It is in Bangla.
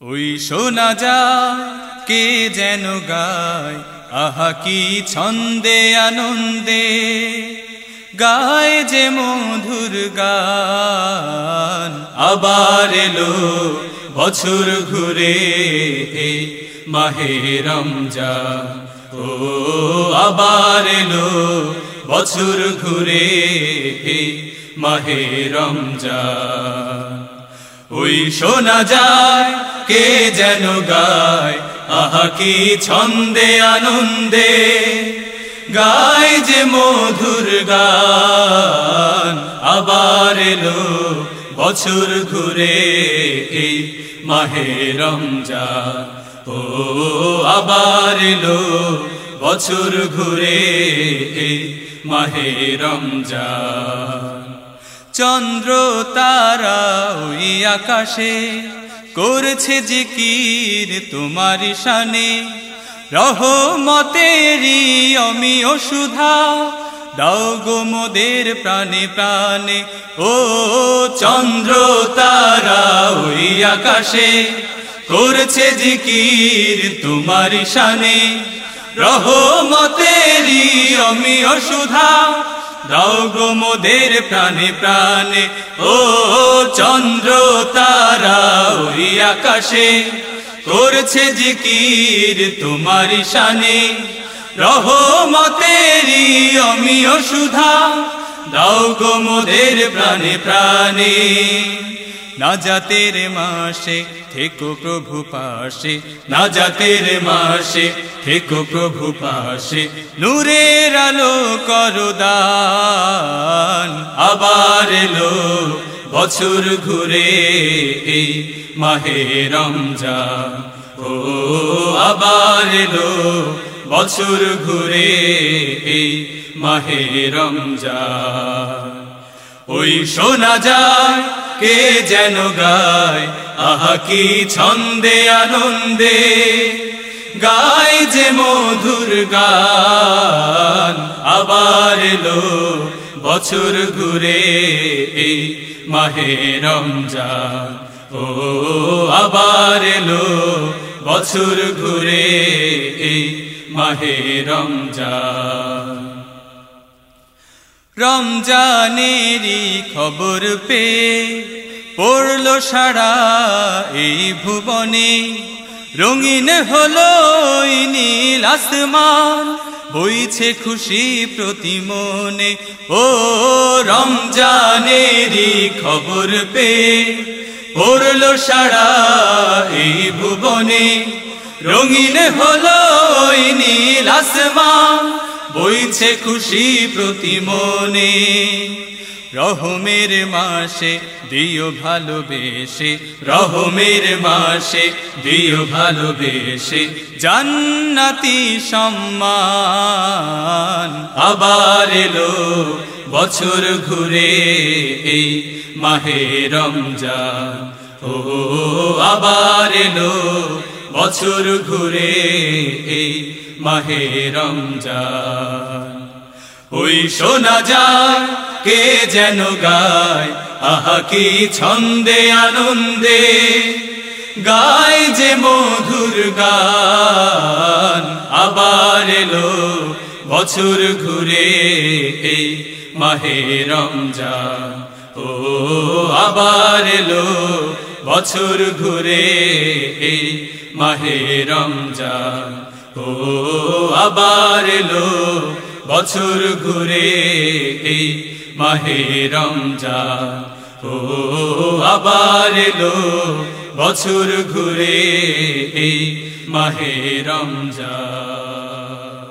ওই শোনা যায়, কে যেন গায়, আহা কি ছন্দে আনন্দে। গায় যে মধুর গান, আবার এলো বছর ঘুরে মাহে রমজান। ও আবার এলো বছর ঘুরে মাহে রমজান। ওই শোনা যায়, কে যেন গায়, আহা কি ছন্দে আনন্দে। গায় যে মধুর গান, আবার এলো বছর ঘুরে এই মাহে রমজান। ও আবার এলো বছর ঘুরে এই মাহে রমজান। চন্দ্র তারা ওই আকাশে করছে জিকির তোমার শানে। রহমতেরি অমি সুধা দাও প্রাণে প্রাণে। ও চন্দ্র তারা ওই আকাশে করছে জিকির তোমার শানে। রহমতেরি অমি সুধা দাও গো মোদের প্রাণে প্রাণে, ও চন্দ্র তারা ওই আকাশে। করছে জিকির তোমার শানে রহমতেরি অমিয় সুধা। দাও গো মোদের প্রাণে প্রাণে। না জাতের মাসে থেকো প্রভু পাশে না জাতের মাসে থেকো প্রভু পাশে। নূরের আলো করো দান, আবার এলো বছর ঘুরে এই মাহে রমজান। ও আবার এলো বছর ঘুরে এই মাহে রমজান। ওই শোনা যায় কে যেন গায়। আহা, কি ছন্দে আনন্দে। গায় যে মধুর গান। আবার এলো বছর ঘুরে এই মাহে রমজান। ও, আবার এলো বছর ঘুরে এই মাহে রমজান। রমজানেরই খবর পে পড়ল সারা এই ভুবনে। রঙিন হলো নীল আসমান, বইছে খুশি প্রতি মনে ও রমজানেরই খবর পে পড়ল সারা এই ভুবনে। রঙিন হলো নীল আসমান বইছে খুশি প্রতি মনে রহমের মাসে দিও ভালোবেসে, রহমের মাসে দিও ভালোবেসে জান্নাতি সম্মান। আবার এলো বছর ঘুরে এই মাহে রমজান। ও, আবার এলো বছর ঘুরে এই মাহে রমজান। ওই শোনা যায়, কে যেন গায়, আহা কি ছন্দে আনন্দে। গায় যে মধুর গান, আবার এলো বছর ঘুরে এই মাহে রমজান। ও আবার এলো বছর ঘুরে এই মাহে রমজান। ও আবার এলো বছর ঘুরে এই মাহে রমজান। ও আবার এলো বছর ঘুরে এই মাহে রমজান।